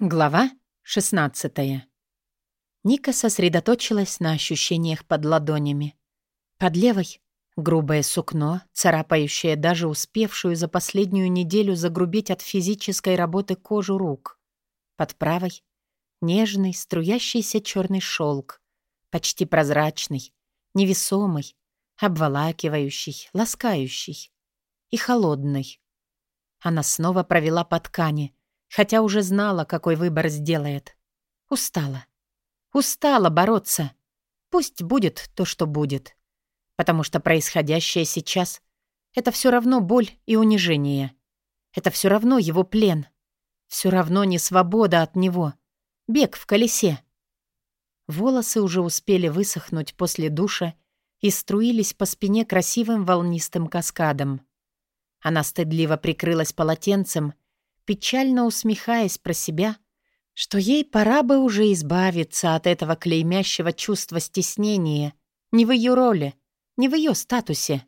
Глава 16 Ника сосредоточилась на ощущениях под ладонями. Под левой — грубое сукно, царапающее даже успевшую за последнюю неделю загрубить от физической работы кожу рук. Под правой — нежный, струящийся черный шелк, почти прозрачный, невесомый, обволакивающий, ласкающий и холодный. Она снова провела по ткани — хотя уже знала, какой выбор сделает. Устала. Устала бороться. Пусть будет то, что будет. Потому что происходящее сейчас — это все равно боль и унижение. Это все равно его плен. Все равно не свобода от него. Бег в колесе. Волосы уже успели высохнуть после душа и струились по спине красивым волнистым каскадом. Она стыдливо прикрылась полотенцем печально усмехаясь про себя, что ей пора бы уже избавиться от этого клеймящего чувства стеснения, не в ее роли, не в ее статусе.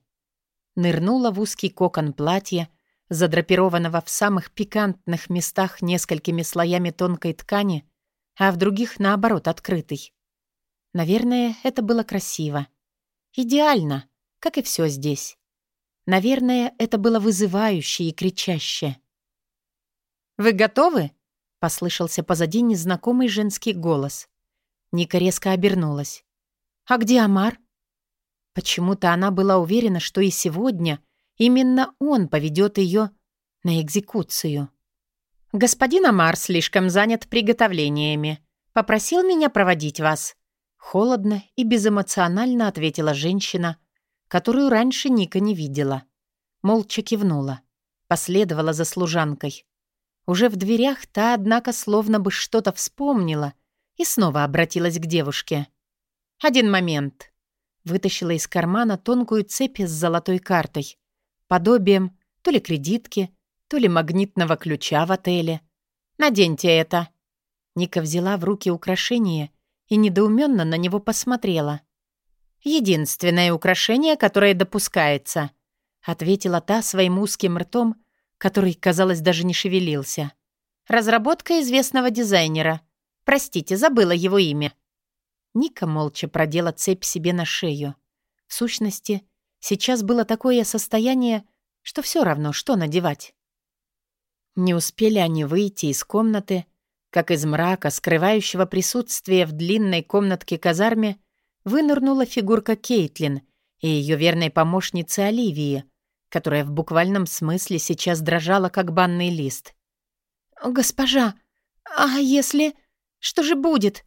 Нырнула в узкий кокон платья, задрапированного в самых пикантных местах несколькими слоями тонкой ткани, а в других, наоборот, открытый. Наверное, это было красиво. Идеально, как и все здесь. Наверное, это было вызывающе и кричаще. «Вы готовы?» — послышался позади незнакомый женский голос. Ника резко обернулась. «А где Амар?» Почему-то она была уверена, что и сегодня именно он поведет ее на экзекуцию. «Господин Амар слишком занят приготовлениями. Попросил меня проводить вас». Холодно и безэмоционально ответила женщина, которую раньше Ника не видела. Молча кивнула. Последовала за служанкой. Уже в дверях та, однако, словно бы что-то вспомнила и снова обратилась к девушке. «Один момент». Вытащила из кармана тонкую цепь с золотой картой. Подобием то ли кредитки, то ли магнитного ключа в отеле. «Наденьте это». Ника взяла в руки украшение и недоуменно на него посмотрела. «Единственное украшение, которое допускается», — ответила та своим узким ртом, который, казалось, даже не шевелился. «Разработка известного дизайнера. Простите, забыла его имя». Ника молча продела цепь себе на шею. В сущности, сейчас было такое состояние, что все равно, что надевать. Не успели они выйти из комнаты, как из мрака, скрывающего присутствие в длинной комнатке-казарме, вынырнула фигурка Кейтлин и ее верной помощницы Оливии — которая в буквальном смысле сейчас дрожала, как банный лист. «Госпожа, а если... Что же будет?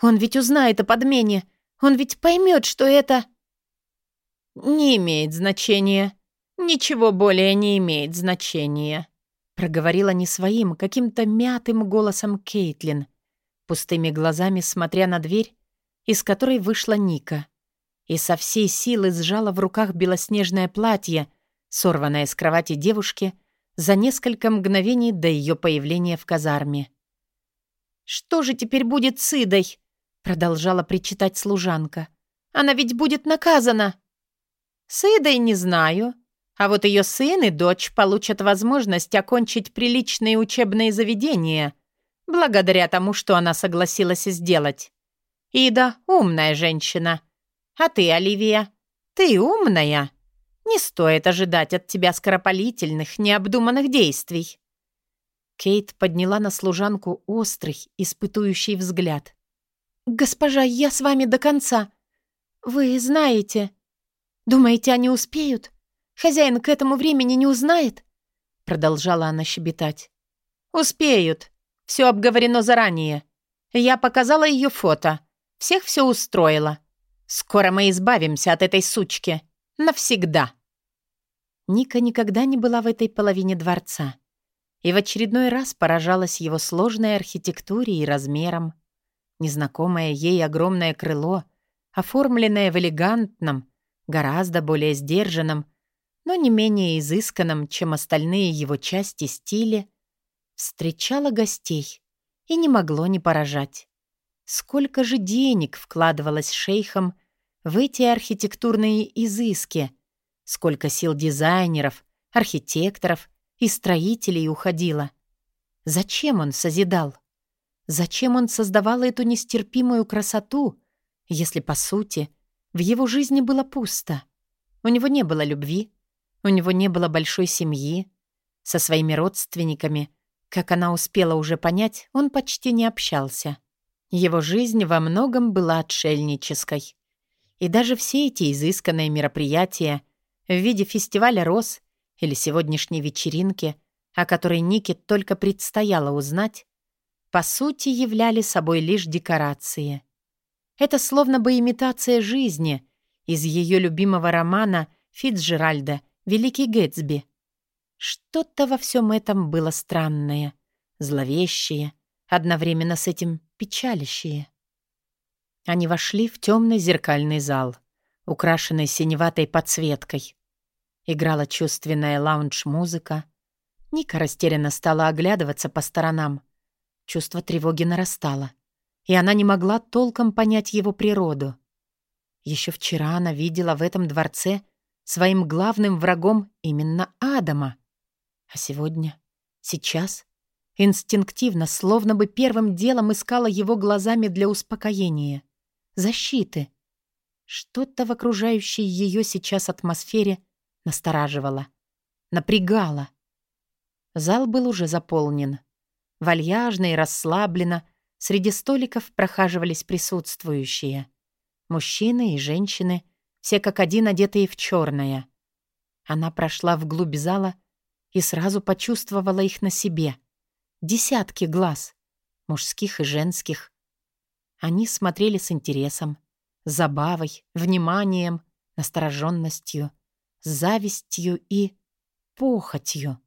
Он ведь узнает о подмене. Он ведь поймет, что это...» «Не имеет значения. Ничего более не имеет значения», — проговорила не своим, каким-то мятым голосом Кейтлин, пустыми глазами смотря на дверь, из которой вышла Ника, и со всей силы сжала в руках белоснежное платье, сорванная с кровати девушки за несколько мгновений до ее появления в казарме. «Что же теперь будет с Идой?» — продолжала причитать служанка. «Она ведь будет наказана!» «С Идой не знаю, а вот ее сын и дочь получат возможность окончить приличные учебные заведения, благодаря тому, что она согласилась сделать. Ида — умная женщина. А ты, Оливия, ты умная?» Не стоит ожидать от тебя скоропалительных, необдуманных действий». Кейт подняла на служанку острый, испытующий взгляд. «Госпожа, я с вами до конца. Вы знаете. Думаете, они успеют? Хозяин к этому времени не узнает?» Продолжала она щебетать. «Успеют. Все обговорено заранее. Я показала ее фото. Всех все устроило. Скоро мы избавимся от этой сучки. Навсегда». Ника никогда не была в этой половине дворца и в очередной раз поражалась его сложной архитектуре и размерам. Незнакомое ей огромное крыло, оформленное в элегантном, гораздо более сдержанном, но не менее изысканном, чем остальные его части стиле, встречало гостей и не могло не поражать. Сколько же денег вкладывалось шейхом в эти архитектурные изыски — Сколько сил дизайнеров, архитекторов и строителей уходило. Зачем он созидал? Зачем он создавал эту нестерпимую красоту, если, по сути, в его жизни было пусто? У него не было любви, у него не было большой семьи. Со своими родственниками, как она успела уже понять, он почти не общался. Его жизнь во многом была отшельнической. И даже все эти изысканные мероприятия в виде фестиваля роз или сегодняшней вечеринки, о которой Нике только предстояло узнать, по сути являли собой лишь декорации. Это словно бы имитация жизни из ее любимого романа Фитцджеральда «Великий Гэтсби». Что-то во всем этом было странное, зловещее, одновременно с этим печалящее. Они вошли в темный зеркальный зал, украшенный синеватой подсветкой. Играла чувственная лаунж-музыка. Ника растерянно стала оглядываться по сторонам — Чувство тревоги нарастало, и она не могла толком понять его природу. Еще вчера она видела в этом дворце своим главным врагом именно Адама. А сегодня, сейчас, инстинктивно, словно бы первым делом искала его глазами для успокоения, защиты. Что-то в окружающей ее сейчас атмосфере настораживало, напрягало. Зал был уже заполнен. Вальяжно и расслабленно среди столиков прохаживались присутствующие. Мужчины и женщины, все как один одетые в черное. Она прошла вглубь зала и сразу почувствовала их на себе. Десятки глаз, мужских и женских. Они смотрели с интересом, забавой, вниманием, настороженностью, завистью и похотью.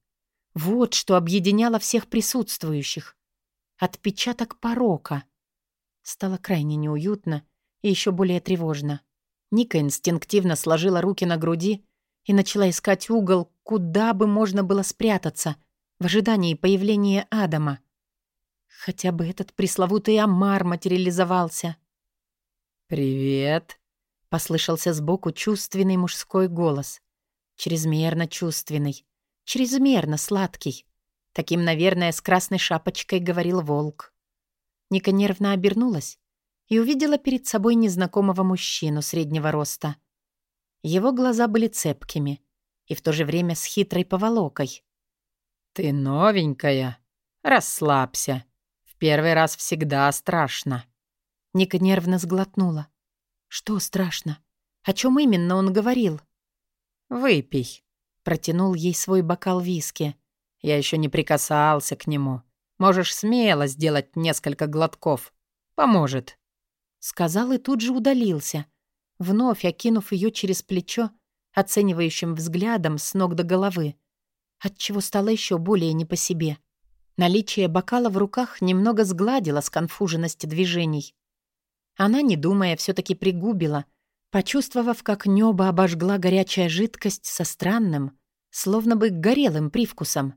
Вот что объединяло всех присутствующих. Отпечаток порока. Стало крайне неуютно и еще более тревожно. Ника инстинктивно сложила руки на груди и начала искать угол, куда бы можно было спрятаться в ожидании появления Адама. Хотя бы этот пресловутый Амар материализовался. «Привет», — послышался сбоку чувственный мужской голос. Чрезмерно чувственный, чрезмерно сладкий. Таким, наверное, с красной шапочкой говорил волк. Ника нервно обернулась и увидела перед собой незнакомого мужчину среднего роста. Его глаза были цепкими и в то же время с хитрой поволокой. «Ты новенькая. Расслабься. Первый раз всегда страшно». Ника нервно сглотнула. «Что страшно? О чем именно он говорил?» «Выпей», Протянул ей свой бокал виски. «Я еще не прикасался к нему. Можешь смело сделать несколько глотков. Поможет». Сказал и тут же удалился, вновь окинув ее через плечо оценивающим взглядом с ног до головы, отчего стало еще более не по себе. Наличие бокала в руках немного сгладило сконфуженность движений. Она, не думая, все таки пригубила — почувствовав, как небо обожгла горячая жидкость со странным, словно бы горелым привкусом.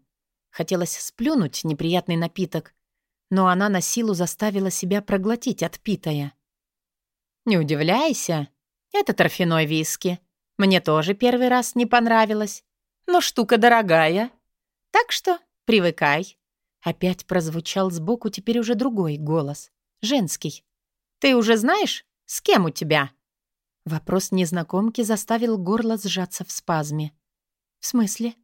Хотелось сплюнуть неприятный напиток, но она на силу заставила себя проглотить отпитая. «Не удивляйся, это торфяной виски. Мне тоже первый раз не понравилось, но штука дорогая. Так что привыкай». Опять прозвучал сбоку теперь уже другой голос, женский. «Ты уже знаешь, с кем у тебя?» Вопрос незнакомки заставил горло сжаться в спазме. «В смысле?»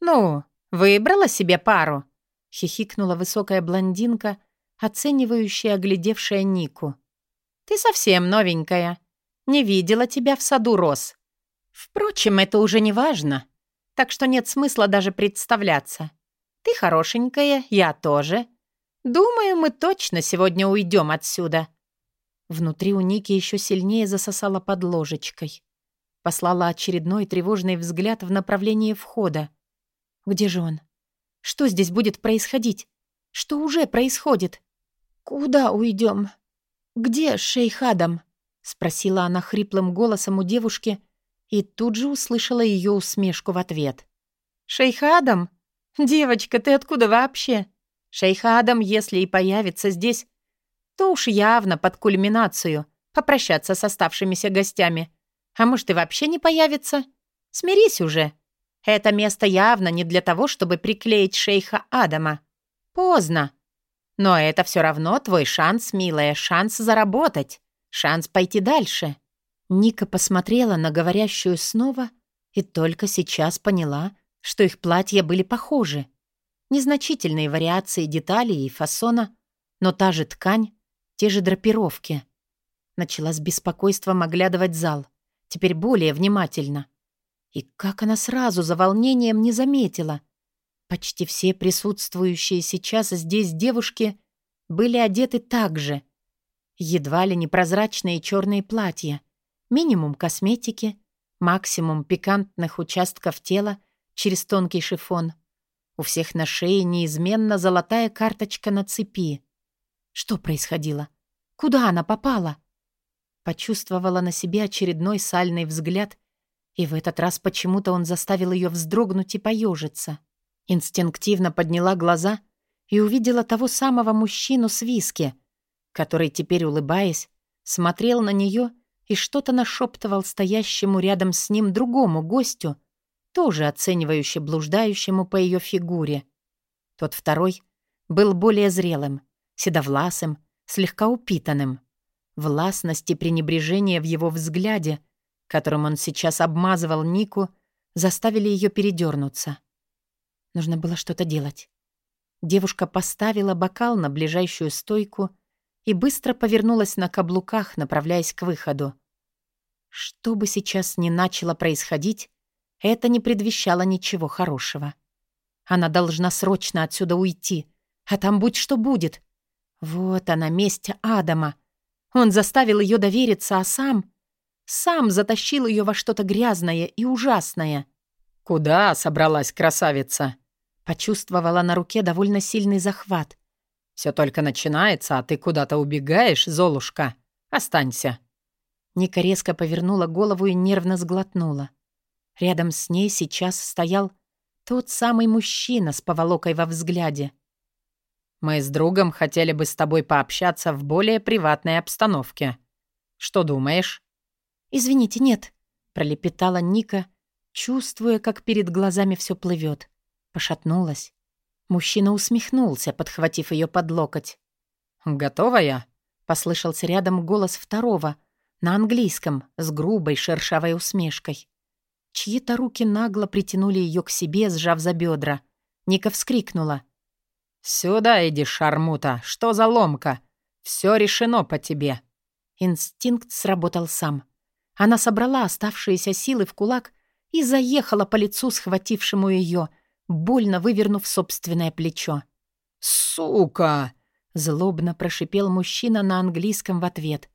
«Ну, выбрала себе пару?» — хихикнула высокая блондинка, оценивающая, оглядевшая Нику. «Ты совсем новенькая. Не видела тебя в саду роз. Впрочем, это уже не важно, так что нет смысла даже представляться. Ты хорошенькая, я тоже. Думаю, мы точно сегодня уйдем отсюда. Внутри у Ники еще сильнее засосала под ложечкой. Послала очередной тревожный взгляд в направлении входа. Где же он? Что здесь будет происходить? Что уже происходит? Куда уйдем? Где шейх Адам? Спросила она хриплым голосом у девушки и тут же услышала ее усмешку в ответ. «Шейх Адам? Девочка, ты откуда вообще? Шейх Адам, если и появится здесь, то уж явно под кульминацию попрощаться с оставшимися гостями. А может, и вообще не появится? Смирись уже. Это место явно не для того, чтобы приклеить шейха Адама. Поздно. Но это все равно твой шанс, милая, шанс заработать, шанс пойти дальше». Ника посмотрела на говорящую снова и только сейчас поняла, что их платья были похожи. Незначительные вариации деталей и фасона, но та же ткань, те же драпировки. Начала с беспокойством оглядывать зал, теперь более внимательно. И как она сразу за волнением не заметила. Почти все присутствующие сейчас здесь девушки были одеты так же. Едва ли непрозрачные черные платья, минимум косметики, максимум пикантных участков тела через тонкий шифон. У всех на шее неизменно золотая карточка на цепи. Что происходило? Куда она попала? Почувствовала на себе очередной сальный взгляд, и в этот раз почему-то он заставил ее вздрогнуть и поежиться. Инстинктивно подняла глаза и увидела того самого мужчину с виски, который теперь, улыбаясь, смотрел на нее и что-то нашептывал стоящему рядом с ним другому гостю, тоже оценивающе блуждающему по ее фигуре. Тот второй был более зрелым, седовласым, слегка упитанным. Властность и пренебрежение в его взгляде, которым он сейчас обмазывал Нику, заставили ее передернуться. Нужно было что-то делать. Девушка поставила бокал на ближайшую стойку и быстро повернулась на каблуках, направляясь к выходу. Что бы сейчас ни начало происходить, это не предвещало ничего хорошего. Она должна срочно отсюда уйти, а там будь что будет. Вот она, месть Адама — он заставил ее довериться, а сам... Сам затащил ее во что-то грязное и ужасное. «Куда собралась красавица?» Почувствовала на руке довольно сильный захват. «Все только начинается, а ты куда-то убегаешь, Золушка. Останься». Ника резко повернула голову и нервно сглотнула. Рядом с ней сейчас стоял тот самый мужчина с поволокой во взгляде. Мы с другом хотели бы с тобой пообщаться в более приватной обстановке. Что думаешь?» «Извините, нет», — пролепетала Ника, чувствуя, как перед глазами все плывет. Пошатнулась. Мужчина усмехнулся, подхватив ее под локоть. «Готова я?» — послышался рядом голос второго, на английском, с грубой шершавой усмешкой. Чьи-то руки нагло притянули ее к себе, сжав за бедра. Ника вскрикнула — «Сюда иди, шармута! Что за ломка? Все решено по тебе!» Инстинкт сработал сам. Она собрала оставшиеся силы в кулак и заехала по лицу схватившему ее, больно вывернув собственное плечо. «Сука!» — злобно прошипел мужчина на английском в ответ.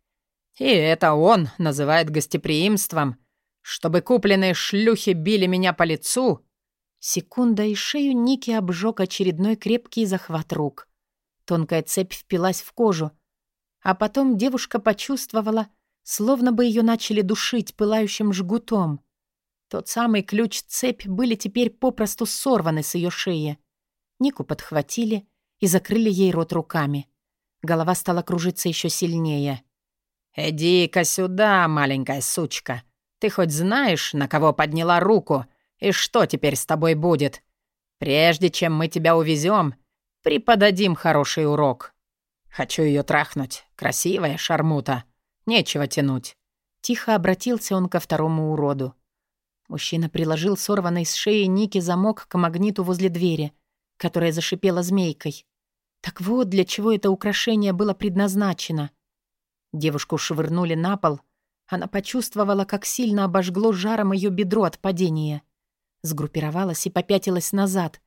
«И это он называет гостеприимством, чтобы купленные шлюхи били меня по лицу?» Секунда, и шею Ники обжег очередной крепкий захват рук. Тонкая цепь впилась в кожу, а потом девушка почувствовала, словно бы ее начали душить пылающим жгутом. Тот самый ключ-цепь были теперь попросту сорваны с ее шеи. Нику подхватили и закрыли ей рот руками. Голова стала кружиться еще сильнее. «Иди-ка сюда, маленькая сучка. Ты хоть знаешь, на кого подняла руку?» И что теперь с тобой будет? Прежде чем мы тебя увезем, преподадим хороший урок. Хочу ее трахнуть. Красивая шармута. Нечего тянуть». Тихо обратился он ко второму уроду. Мужчина приложил сорванный с шеи Ники замок к магниту возле двери, которая зашипела змейкой. Так вот, для чего это украшение было предназначено. Девушку швырнули на пол. Она почувствовала, как сильно обожгло жаром ее бедро от падения сгруппировалась и попятилась назад,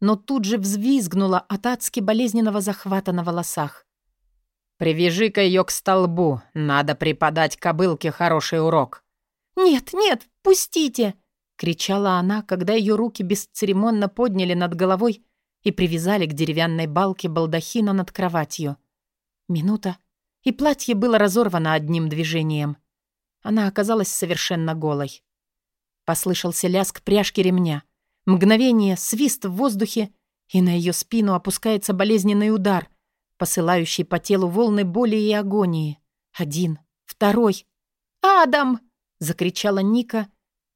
но тут же взвизгнула от адски болезненного захвата на волосах. «Привяжи-ка ее к столбу, надо преподать кобылке хороший урок». «Нет, нет, пустите!» — кричала она, когда ее руки бесцеремонно подняли над головой и привязали к деревянной балке балдахина над кроватью. Минута, и платье было разорвано одним движением. Она оказалась совершенно голой. Послышался лязг пряжки ремня. Мгновение, свист в воздухе, и на ее спину опускается болезненный удар, посылающий по телу волны боли и агонии. Один, второй. «Адам!» — закричала Ника,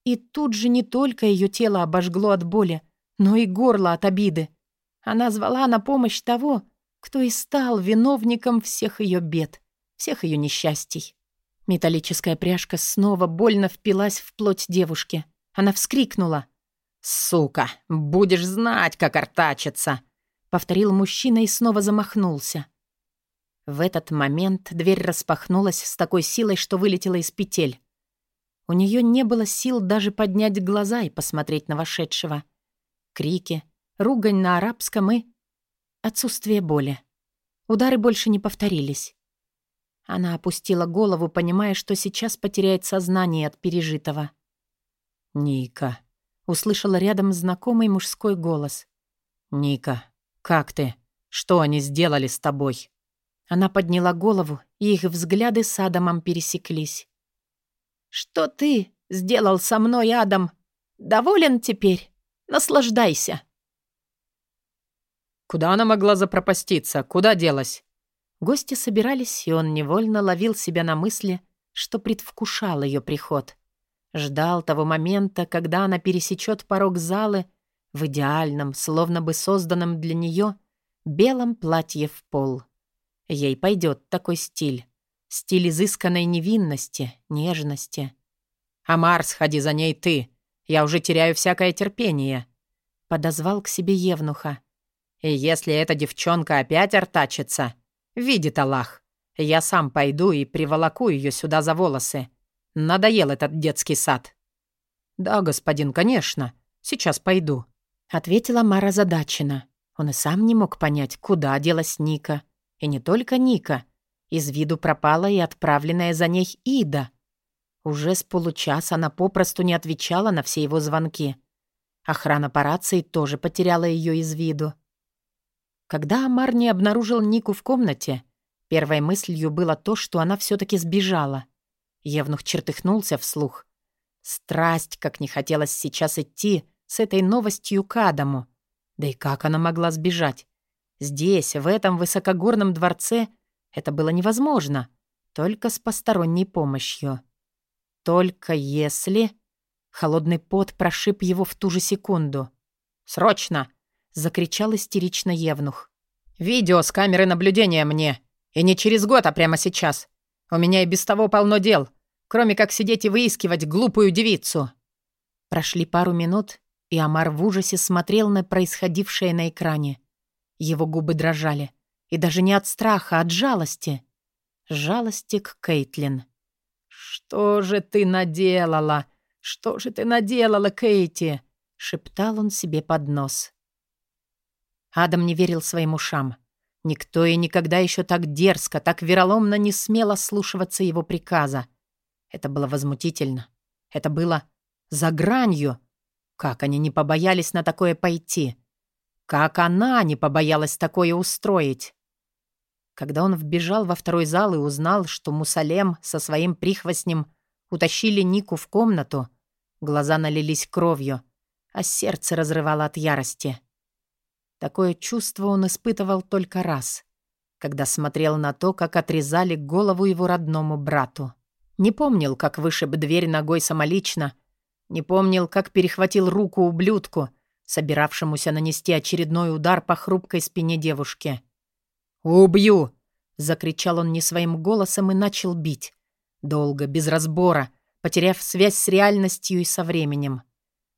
и тут же не только ее тело обожгло от боли, но и горло от обиды. Она звала на помощь того, кто и стал виновником всех ее бед, всех ее несчастий. Металлическая пряжка снова больно впилась в плоть девушки. Она вскрикнула. «Сука, будешь знать, как артачиться!» — повторил мужчина и снова замахнулся. В этот момент дверь распахнулась с такой силой, что вылетела из петель. У нее не было сил даже поднять глаза и посмотреть на вошедшего. Крики, ругань на арабском и... Отсутствие боли. Удары больше не повторились. Она опустила голову, понимая, что сейчас потеряет сознание от пережитого. «Ника», — услышала рядом знакомый мужской голос. «Ника, как ты? Что они сделали с тобой?» Она подняла голову, и их взгляды с Адамом пересеклись. «Что ты сделал со мной, Адам? Доволен теперь? Наслаждайся!» Куда она могла запропаститься? Куда делась? Гости собирались, и он невольно ловил себя на мысли, что предвкушал ее приход. Ждал того момента, когда она пересечет порог залы в идеальном, словно бы созданном для нее, белом платье в пол. Ей пойдет такой стиль. Стиль изысканной невинности, нежности. «Амар, сходи за ней ты. Я уже теряю всякое терпение», — подозвал к себе Евнуха. И если эта девчонка опять артачится, видит Аллах, я сам пойду и приволоку ее сюда за волосы. Надоел этот детский сад». «Да, господин, конечно. Сейчас пойду», — ответила Мара задачина. Он и сам не мог понять, куда делась Ника. И не только Ника. Из виду пропала и отправленная за ней Ида. Уже с получаса она попросту не отвечала на все его звонки. Охрана по рации тоже потеряла ее из виду. Когда Амар не обнаружил Нику в комнате, первой мыслью было то, что она все-таки сбежала. Евнух чертыхнулся вслух. Страсть, как не хотелось сейчас идти с этой новостью к Адаму. Да и как она могла сбежать? Здесь, в этом высокогорном дворце, это было невозможно. Только с посторонней помощью. Только если... Холодный пот прошиб его в ту же секунду. «Срочно!» Закричал истерично Евнух. «Видео с камеры наблюдения мне. И не через год, а прямо сейчас. У меня и без того полно дел, кроме как сидеть и выискивать глупую девицу». Прошли пару минут, и Амар в ужасе смотрел на происходившее на экране. Его губы дрожали. И даже не от страха, а от жалости. Жалости к Кейтлин. «Что же ты наделала? Что же ты наделала, Кейти?» — шептал он себе под нос. Адам не верил своим ушам. Никто и никогда еще так дерзко, так вероломно не смел ослушиваться его приказа. Это было возмутительно. Это было за гранью. Как они не побоялись на такое пойти? Как она не побоялась такое устроить? Когда он вбежал во второй зал и узнал, что Мусалем со своим прихвостнем утащили Нику в комнату, глаза налились кровью, а сердце разрывало от ярости. Такое чувство он испытывал только раз, когда смотрел на то, как отрезали голову его родному брату. Не помнил, как вышиб дверь ногой самолично, не помнил, как перехватил руку ублюдку, собиравшемуся нанести очередной удар по хрупкой спине девушки. «Убью!» — закричал он не своим голосом и начал бить. Долго, без разбора, потеряв связь с реальностью и со временем.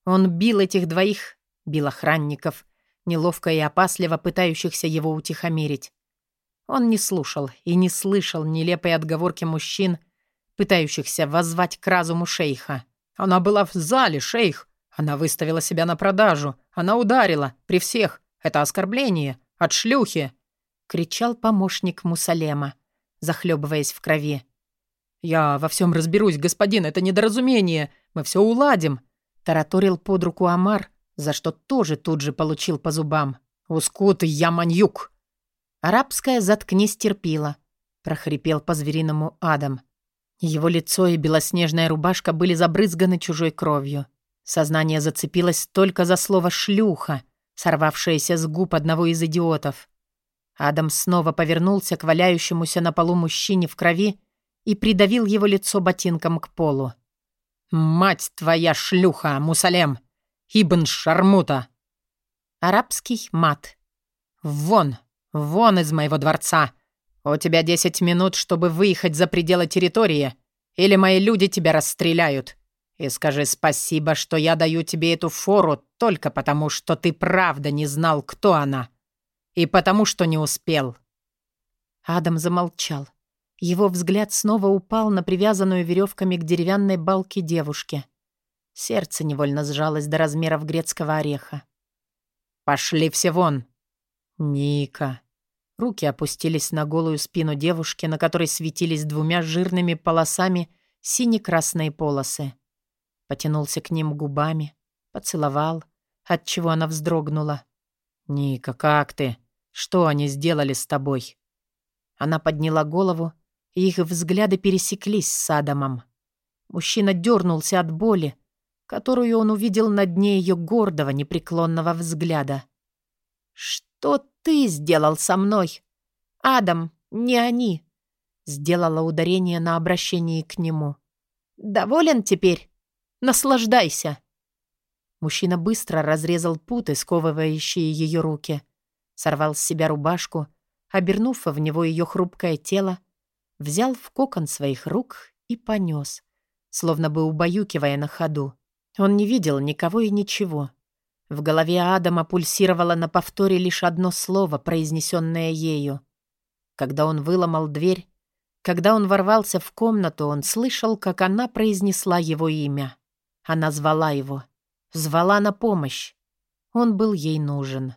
Он бил этих двоих, бил охранников, неловко и опасливо пытающихся его утихомирить. Он не слушал и не слышал нелепой отговорки мужчин, пытающихся воззвать к разуму шейха. «Она была в зале, шейх. Она выставила себя на продажу. Она ударила. При всех. Это оскорбление. От шлюхи!» — кричал помощник Мусалема, захлебываясь в крови. «Я во всем разберусь, господин, это недоразумение. Мы все уладим», — тараторил под руку Амар, за что тоже тут же получил по зубам. «Ускут я маньюк!» «Арабская заткнись терпила», — прохрипел по-звериному Адам. Его лицо и белоснежная рубашка были забрызганы чужой кровью. Сознание зацепилось только за слово «шлюха», сорвавшееся с губ одного из идиотов. Адам снова повернулся к валяющемуся на полу мужчине в крови и придавил его лицо ботинком к полу. «Мать твоя шлюха, Мусалем!» Ибн Шармута. Арабский мат. Вон, Вон из моего дворца! У тебя десять минут, чтобы выехать за пределы территории, или мои люди тебя расстреляют. И скажи спасибо, что я даю тебе эту фору только потому, что ты правда не знал, кто она. И потому, что не успел». Адам замолчал. Его взгляд снова упал на привязанную веревками к деревянной балке девушки. Сердце невольно сжалось до размеров грецкого ореха. «Пошли все вон!» «Ника!» Руки опустились на голую спину девушки, на которой светились двумя жирными полосами сине-красные полосы. Потянулся к ним губами, поцеловал, отчего она вздрогнула. «Ника, как ты? Что они сделали с тобой?» Она подняла голову, и их взгляды пересеклись с Адамом. Мужчина дернулся от боли, которую он увидел на дне ее гордого, непреклонного взгляда. «Что ты сделал со мной? Адам, не они!» Сделала ударение на обращении к нему. «Доволен теперь? Наслаждайся!» Мужчина быстро разрезал путы, сковывающие ее руки, сорвал с себя рубашку, обернув в него ее хрупкое тело, взял в кокон своих рук и понес, словно бы убаюкивая на ходу. Он не видел никого и ничего. В голове Адама пульсировало на повторе лишь одно слово, произнесенное ею. Когда он выломал дверь, когда он ворвался в комнату, он слышал, как она произнесла его имя. Она звала его. Звала на помощь. Он был ей нужен.